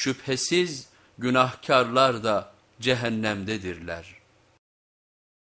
Şüphesiz günahkarlar da cehennemdedirler.